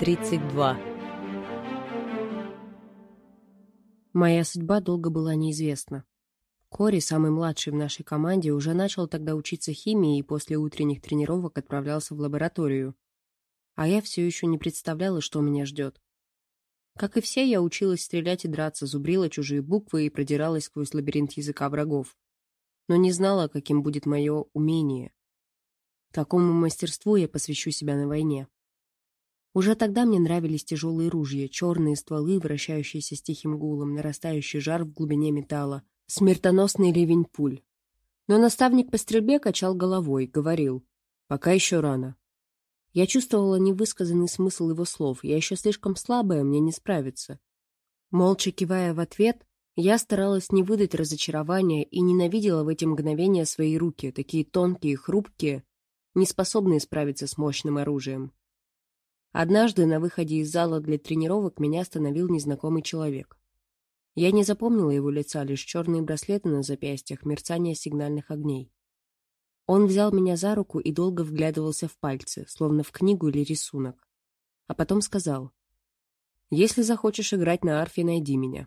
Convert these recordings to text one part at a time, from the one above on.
32 Моя судьба долго была неизвестна. Кори, самый младший в нашей команде, уже начал тогда учиться химии и после утренних тренировок отправлялся в лабораторию. А я все еще не представляла, что меня ждет. Как и все, я училась стрелять и драться, зубрила чужие буквы и продиралась сквозь лабиринт языка врагов. Но не знала, каким будет мое умение. Такому мастерству я посвящу себя на войне. Уже тогда мне нравились тяжелые ружья, черные стволы, вращающиеся с тихим гулом, нарастающий жар в глубине металла, смертоносный ливень пуль. Но наставник по стрельбе качал головой, говорил, пока еще рано. Я чувствовала невысказанный смысл его слов, я еще слишком слабая, мне не справиться. Молча кивая в ответ, я старалась не выдать разочарования и ненавидела в эти мгновения свои руки, такие тонкие хрупкие, не способные справиться с мощным оружием. Однажды на выходе из зала для тренировок меня остановил незнакомый человек. Я не запомнила его лица, лишь черные браслеты на запястьях, мерцание сигнальных огней. Он взял меня за руку и долго вглядывался в пальцы, словно в книгу или рисунок. А потом сказал, «Если захочешь играть на арфе, найди меня».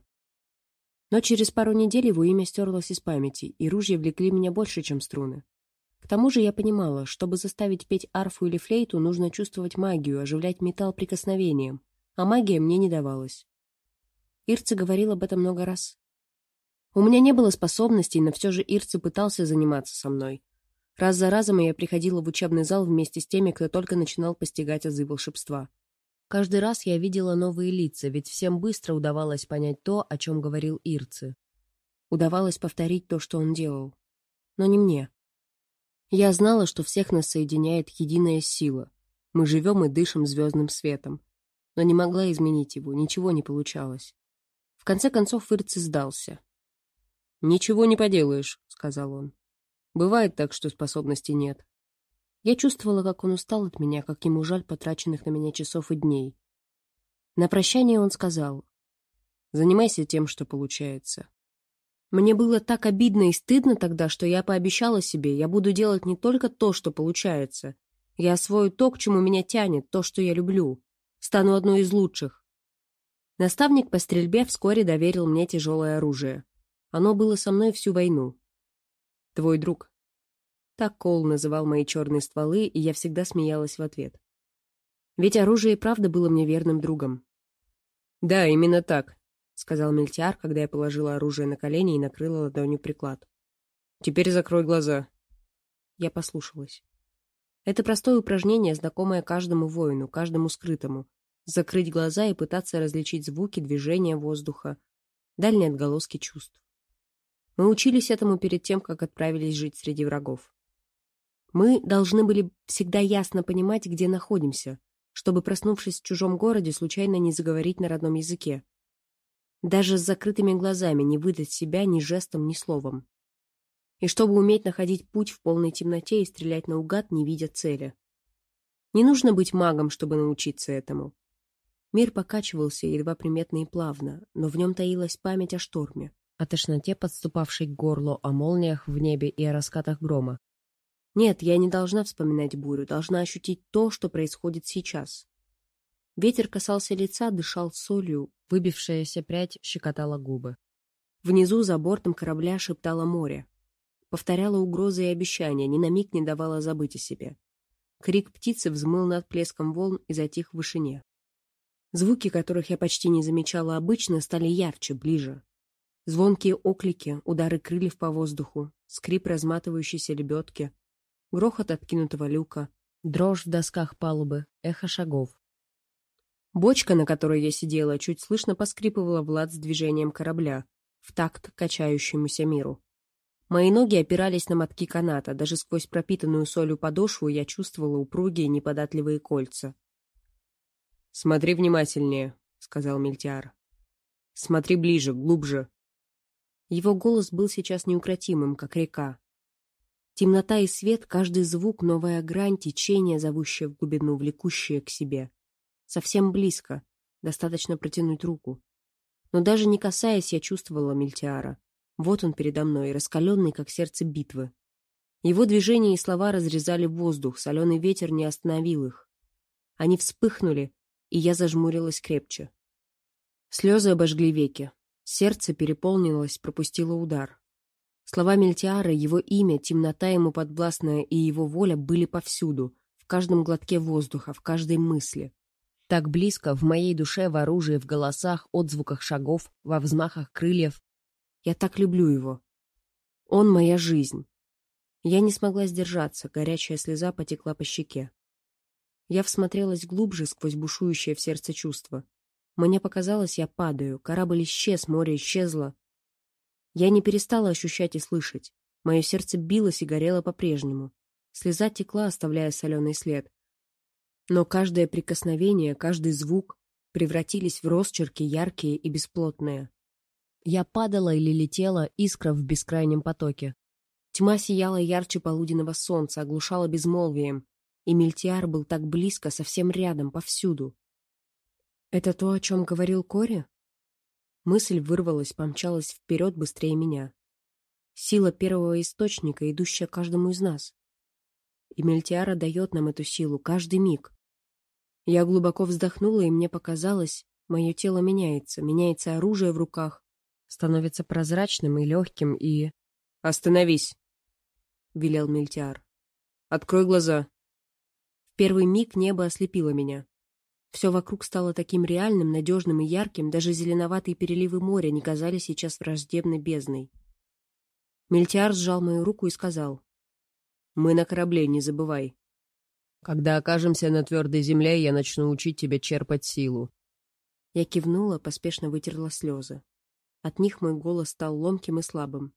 Но через пару недель его имя стерлось из памяти, и ружья влекли меня больше, чем струны. К тому же я понимала, чтобы заставить петь арфу или флейту, нужно чувствовать магию, оживлять металл прикосновением, а магия мне не давалась. Ирцы говорил об этом много раз. У меня не было способностей, но все же Ирцы пытался заниматься со мной. Раз за разом я приходила в учебный зал вместе с теми, кто только начинал постигать азы волшебства. Каждый раз я видела новые лица, ведь всем быстро удавалось понять то, о чем говорил Ирцы. Удавалось повторить то, что он делал. Но не мне. Я знала, что всех нас соединяет единая сила. Мы живем и дышим звездным светом. Но не могла изменить его, ничего не получалось. В конце концов Ирци сдался. «Ничего не поделаешь», — сказал он. «Бывает так, что способностей нет». Я чувствовала, как он устал от меня, как ему жаль потраченных на меня часов и дней. На прощание он сказал, «Занимайся тем, что получается. Мне было так обидно и стыдно тогда, что я пообещала себе, я буду делать не только то, что получается. Я освою то, к чему меня тянет, то, что я люблю. Стану одной из лучших. Наставник по стрельбе вскоре доверил мне тяжелое оружие. Оно было со мной всю войну. Твой друг. Так Кол называл мои черные стволы, и я всегда смеялась в ответ. Ведь оружие и правда было мне верным другом. Да, именно так, — сказал Мельтиар, когда я положила оружие на колени и накрыла ладонью приклад. «Теперь закрой глаза». Я послушалась. Это простое упражнение, знакомое каждому воину, каждому скрытому. Закрыть глаза и пытаться различить звуки, движения воздуха, дальние отголоски чувств. Мы учились этому перед тем, как отправились жить среди врагов. Мы должны были всегда ясно понимать, где находимся, чтобы, проснувшись в чужом городе, случайно не заговорить на родном языке, даже с закрытыми глазами не выдать себя ни жестом, ни словом. И чтобы уметь находить путь в полной темноте и стрелять наугад, не видя цели. Не нужно быть магом, чтобы научиться этому. Мир покачивался едва приметно и плавно, но в нем таилась память о шторме, о тошноте, подступавшей к горлу, о молниях в небе и о раскатах грома. Нет, я не должна вспоминать бурю, должна ощутить то, что происходит сейчас. Ветер касался лица, дышал солью, выбившаяся прядь щекотала губы. Внизу за бортом корабля шептало море. Повторяла угрозы и обещания, ни на миг не давала забыть о себе. Крик птицы взмыл над плеском волн и затих в вышине. Звуки, которых я почти не замечала обычно, стали ярче, ближе. Звонкие оклики, удары крыльев по воздуху, скрип разматывающейся лебедки, грохот откинутого люка, дрожь в досках палубы, эхо шагов. Бочка, на которой я сидела, чуть слышно поскрипывала в лад с движением корабля, в такт качающемуся миру. Мои ноги опирались на мотки каната, даже сквозь пропитанную солью подошву я чувствовала упругие неподатливые кольца. «Смотри внимательнее», — сказал Мельтиар. «Смотри ближе, глубже». Его голос был сейчас неукротимым, как река. Темнота и свет, каждый звук, новая грань, течение, зовущее в глубину, влекущее к себе — Совсем близко. Достаточно протянуть руку. Но даже не касаясь, я чувствовала Мельтиара. Вот он передо мной, раскаленный, как сердце битвы. Его движения и слова разрезали воздух, соленый ветер не остановил их. Они вспыхнули, и я зажмурилась крепче. Слезы обожгли веки. Сердце переполнилось, пропустило удар. Слова Мельтиара, его имя, темнота ему подвластная и его воля были повсюду, в каждом глотке воздуха, в каждой мысли. Так близко, в моей душе, в оружии, в голосах, отзвуках шагов, во взмахах крыльев. Я так люблю его. Он моя жизнь. Я не смогла сдержаться, горячая слеза потекла по щеке. Я всмотрелась глубже сквозь бушующее в сердце чувство. Мне показалось, я падаю, корабль исчез, море исчезло. Я не перестала ощущать и слышать. Мое сердце билось и горело по-прежнему. Слеза текла, оставляя соленый след. Но каждое прикосновение, каждый звук превратились в росчерки яркие и бесплотные. Я падала или летела, искра в бескрайнем потоке. Тьма сияла ярче полуденного солнца, оглушала безмолвием, и Мельтиар был так близко, совсем рядом, повсюду. «Это то, о чем говорил Кори?» Мысль вырвалась, помчалась вперед быстрее меня. Сила первого источника, идущая каждому из нас. И Мельтиара дает нам эту силу каждый миг. Я глубоко вздохнула, и мне показалось, мое тело меняется, меняется оружие в руках, становится прозрачным и легким, и... «Остановись!» — велел Мельтиар. «Открой глаза!» В первый миг небо ослепило меня. Все вокруг стало таким реальным, надежным и ярким, даже зеленоватые переливы моря не казались сейчас враждебной бездной. Мельтиар сжал мою руку и сказал. «Мы на корабле, не забывай. Когда окажемся на твердой земле, я начну учить тебя черпать силу». Я кивнула, поспешно вытерла слезы. От них мой голос стал ломким и слабым.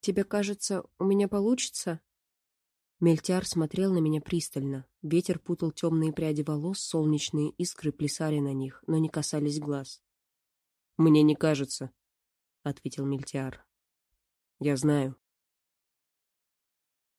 «Тебе кажется, у меня получится?» Мельтяр смотрел на меня пристально. Ветер путал темные пряди волос, солнечные искры плясали на них, но не касались глаз. «Мне не кажется», — ответил Мельтяр. «Я знаю».